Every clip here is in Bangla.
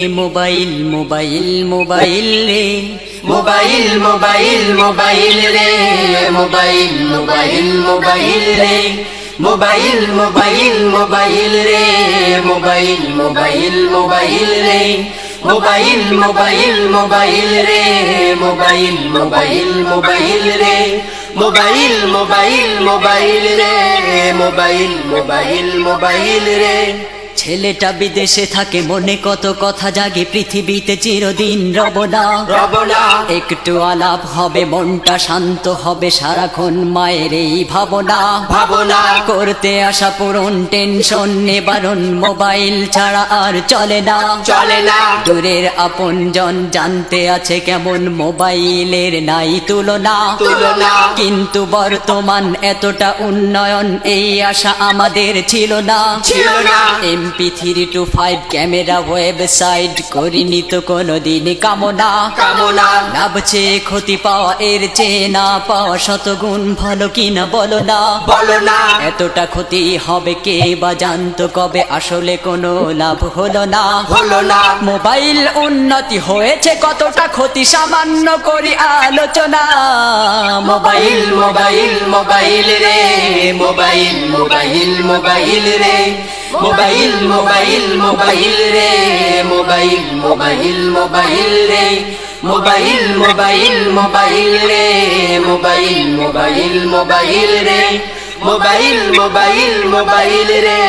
মোবাইল মোবাইল মোবাইল রে মোবাইল মোবাইল মোবাইল রে মোবাইল মোবাইল মোবাইল রে মোবাইল মোবাইল মোবাইল রে মোবাইল মোবাইল মোবাইল রে মোবাইল মোবাইল মোবাইল রে মোবাইল মোবাইল মোবাইল রে মোবাইল মোবাইল মোবাইল রে মোবাইল মোবাইল মোবাইল রে ছেলেটা বিদেশে থাকে মনে কত কথা জাগে পৃথিবীতে চিরদিন রবনা। রবনা। একটু আলাপ হবে মনটা শান্ত হবে সারাক্ষণ মায়ের এই ভাবনা। ভাবনা। করতে আসা পূরণ টেনশন নিবারণ মোবাইল ছাড়া আর চলে না। চলে না। দূরের আপন জন জানতে আছে কেমন মোবাইলের নাই তুলনা। তুলনা। কিন্তু বর্তমান এতটা উন্নয়ন এই আশা আমাদের ছিল না। ছিল না। MP three two five camera website করিনি তো কোনোদিন কামনা। কামনা। লাভ চেয়ে ক্ষতি পাওয়া এর চেয়ে না পাওয়া শতগুণ ভালো কিনা বলো না। বলো না। এতটা ক্ষতি হবে কে বা জানতো কবে? আসলে কোনো লাভ হলো না। হলো না। মোবাইল উন্নতি হয়েছে কতটা ক্ষতি সামান্য করি আলোচনা। মোবাইল মোবাইল মোবাইল রে মোবাইল মোবাইল মোবাইল রে। মোবাইল মোবাইল মোবাইল রে মোবাইল মোবাইল মোবাইল রে মোবাইল মোবাইল মোবাইল রে মোবাইল মোবাইল মোবাইল রে মোবাইল মোবাইল মোবাইল রে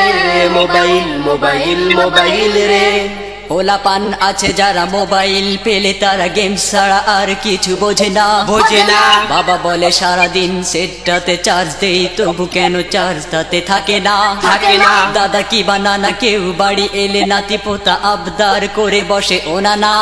মোবাইল মোবাইল মোবাইল রে পোলাপান আছে যারা মোবাইল পেলে তারা গেম ছাড়া আর কিছু বোঝে না। বোঝে না। বাবা বলে সারাদিন সেটটাতে চার্জ দেই তবু কেন চার্জ তাতে থাকে না? থাকে না। দাদা কি বা নানা কেউ বাড়ি এলে নাতি পোতা আবদার করে বসে ও না না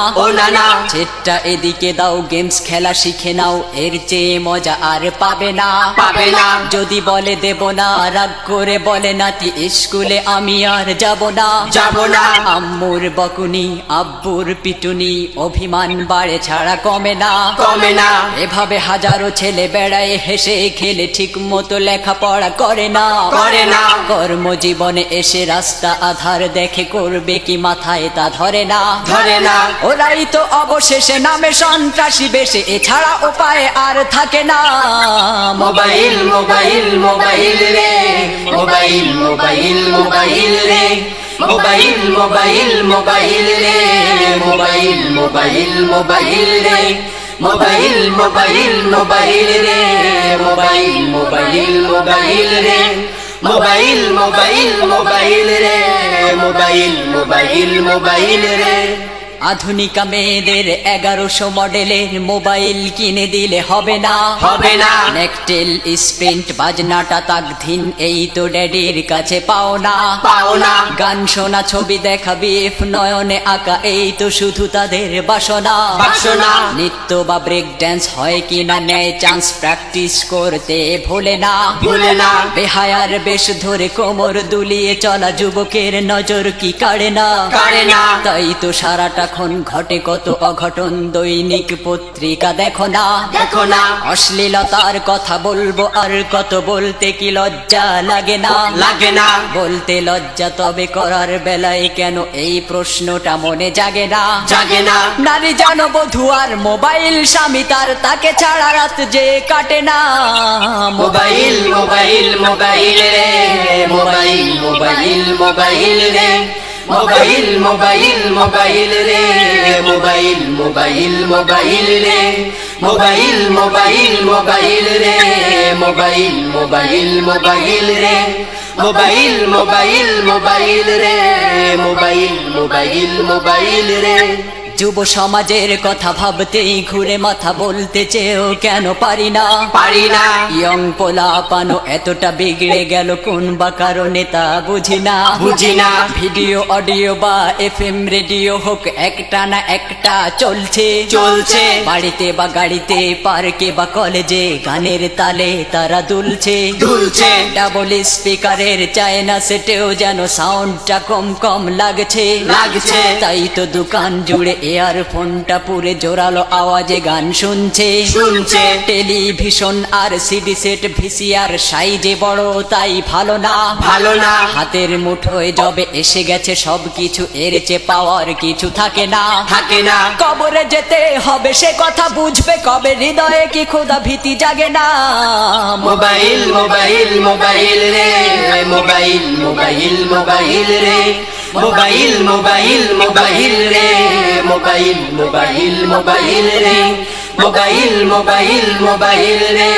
সেটটা এদিকে দাও গেমস খেলা শিখে নাও এর চেয়ে মজা আর পাবে না। পাবে না। যদি বলে দেব না রাগ করে বলে নাতি স্কুলে আমি আর যাব না। যাব না। আম্মুর বকুনি আব্বুর পিটুনি অভিমান বাড়ে ছাড়া কমে না। কমে না। এভাবে হাজারো ছেলে বেড়ায় হেসে খেলে ঠিক মতো লেখাপড়া করে না। করে না। কর্মজীবনে এসে রাস্তা আধার দেখে করবে কি মাথায় তা ধরে না। ধরে না। ওরাই তো অবশেষে নামে সন্ত্রাসী বেশে এছাড়া উপায় আর থাকে না। মোবাইল মোবাইল মোবাইল রে। মোবাইল মোবাইল মোবাইল রে। موبايل موبايل موبايل ليه موبايل موبايل موبايل ليه موبايل موبايل موبايل موبايل موبايل موبايل موبايل موبايل موبايل موبايل موبايل موبايل আধুনিকা মেয়েদের এগারোশো মডেলের মোবাইল কিনে দিলে হবে না। হবে না। নেকটেল স্প্রিন্ট বাজনাটা তাকধিন এই তো ড্যাডির কাছে পাও না। পাও না। গান শোনা ছবি দেখা বিএফ নয়নে আঁকা এই তো শুধু তাদের বাসনা। বাসনা। নৃত্য বা ব্রেক ড্যান্স হয় কিনা নেয় চান্স প্র্যাকটিস করতে ভোলে না। ভুলে না। বেহায়ার বেশ ধরে কোমর দুলিয়ে চলা যুবকের নজর কি কাড়ে না? কাড়ে না। তাই তো সারাটাক্ষণ ঘটে কত অঘটন? দৈনিক পত্রিকা দেখো না? দেখো না। অশ্লীলতার কথা বলব আর কত বলতে কি লজ্জা লাগে না? লাগে না। বলতে লজ্জা তবে করার বেলায় কেন এই প্রশ্নটা মনে জাগে না? জাগে না। নারী জানো বধু আর মোবাইল স্বামী তার তাকে ছাড়া রাত যে কাটে না। মোবাইল মোবাইল মোবাইল রে মোবাইল মোবাইল মোবাইল রে। موبايل موبايل موبايل ليه موبايل موبايل موبايل ليه موبايل موبايل موبايل موبايل موبايل موبايل موبايل موبايل موبايل موبايل موبايل موبايل যুব সমাজের কথা ভাবতেই ঘুরে মাথা বলতে চেয়েও কেন পারি না? পারি না। ইয়ং পোলা পানো এতটা বিগড়ে গেল কোন বা কারণে তা বুঝি না। বুঝি না। ভিডিও অডিও বা এফ এম রেডিও হোক একটা না একটা চলছে। চলছে। বাড়িতে বা গাড়িতে পার্কে বা কলেজে গানের তালে তারা দুলছে। দুলছে। ডাবল স্পিকারের চায়না সেটেও যেন সাউন্ডটা কম কম লাগছে। লাগছে। তাই তো দোকান জুড়ে ইয়ারফোনটা পুরে জোরালো আওয়াজে গান শুনছে। শুনছে। টেলিভিশন আর সিডি সেট ভিসিআর সাইজে বড় তাই ভালো না। ভালো না। হাতের মুঠোয় জবে এসে গেছে সব কিছু এর চেয়ে পাওয়ার কিছু থাকে না। থাকে না। কবরে যেতে হবে সে কথা বুঝবে কবে হৃদয়ে কি খোদা ভীতি জাগে না। মোবাইল মোবাইল মোবাইল রে মোবাইল মোবাইল মোবাইল রে মোবাইল মোবাইল মোবাইল রে। মোবাইল মোবাইল মোবাইল রে। মোবাইল মোবাইল মোবাইল রে।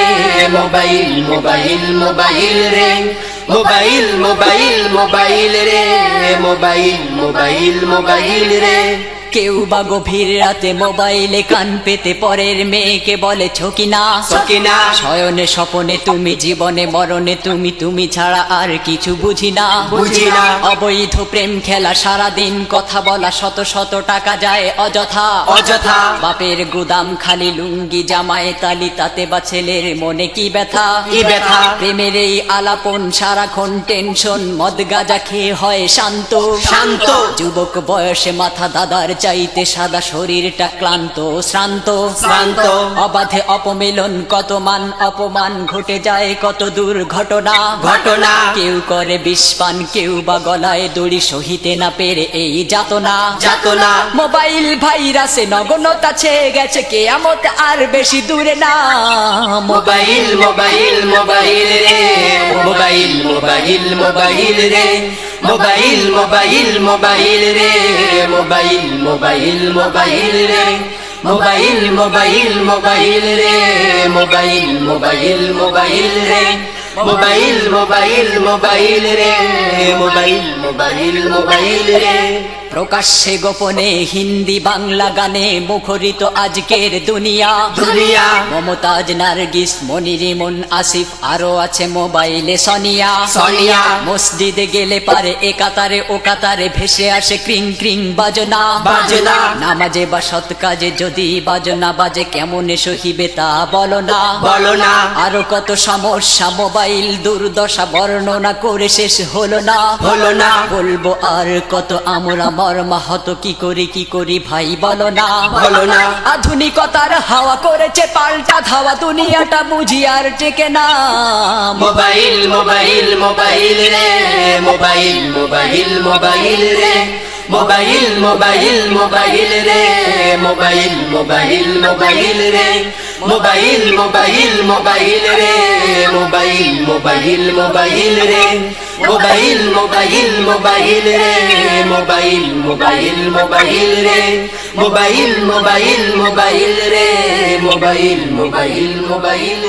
মোবাইল মোবাইল মোবাইল রে। মোবাইল মোবাইল মোবাইল রে। মোবাইল মোবাইল মোবাইল রে। কেউ বা গভীর রাতে মোবাইলে কান পেতে পরের মেয়েকে বলে ছকিনা সকিনা শয়নে স্বপনে তুমি জীবনে মরণে তুমি তুমি ছাড়া আর কিছু বুঝি না বুঝি না। অবৈধ প্রেম খেলা সারা দিন কথা বলা শত শত টাকা যায় অযথা অযথা বাপের গুদাম খালি লুঙ্গি জামায় তালি তাতে বা ছেলের মনে কি ব্যথা কি ব্যথা? প্রেমের এই আলাপন সারাক্ষণ টেনশন মদ গাজা খেয়ে হয় শান্ত শান্ত। যুবক বয়সে মাথা দাদার চাইতে সাদা শরীরটা ক্লান্ত শ্রান্ত। শ্রান্ত। অবাধে অপমিলন কত মান অপমান ঘটে যায় কত দূর ঘটনা। ঘটনা কেউ করে বিষপান কেউ বা গলায় দড়ি সহিতে না পেরে এই যাতনা। যাতনা। মোবাইল ভাইরাসে নগনতা ছেয়ে গেছে কেয়ামত আর বেশি দূরে না। মোবাইল মোবাইল মোবাইল রে। মোবাইল মোবাইল মোবাইল রে। মোবাইল মোবাইল মোবাইল রে, মোবাইল মোবাইল মোবাইল রে, মোবাইল মোবাইল মোবাইল রে, মোবাইল মোবাইল মোবাইল রে, মোবাইল মোবাইল মোবাইল রে, মোবাইল মোবাইল মোবাইল রে প্রকাশ্যে গোপনে হিন্দি বাংলা গানে মুখরিত আজকের দুনিয়া। দুনিয়া। মমতাজ নার্গিস মনিরিমন আসিফ আরও আছে মোবাইলে সনিয়া। সনিয়া। মসজিদে গেলে পারে এ কাতারে ও কাতারে ভেসে আসে ক্রিং ক্রিং বাজনা। বাজনা। নামাজে বা সৎ কাজে যদি বাজনা বাজে কেমনে সহিবে তা বলো না। বলো না। আরও কত সমস্যা মোবাইল দুর্দশা বর্ণনা করে শেষ হলো না। হলো না। বলব আর কত আমরা মর্মাহত কি করি কি করি ভাই বলো না। বলো না। আধুনিকতার হাওয়া করেছে পাল্টা ধাওয়া দুনিয়াটা বুঝি আর টেকে না। মোবাইল মোবাইল মোবাইল রে মোবাইল মোবাইল মোবাইল রে। মোবাইল মোবাইল মোবাইল রে মোবাইল মোবাইল মোবাইল রে। মোবাইল মোবাইল মোবাইল রে মোবাইল মোবাইল মোবাইল রে। موبايل موبايل موبايل ري موبايل موبايل موبايل ري موبايل موبايل موبايل موبايل موبايل موبايل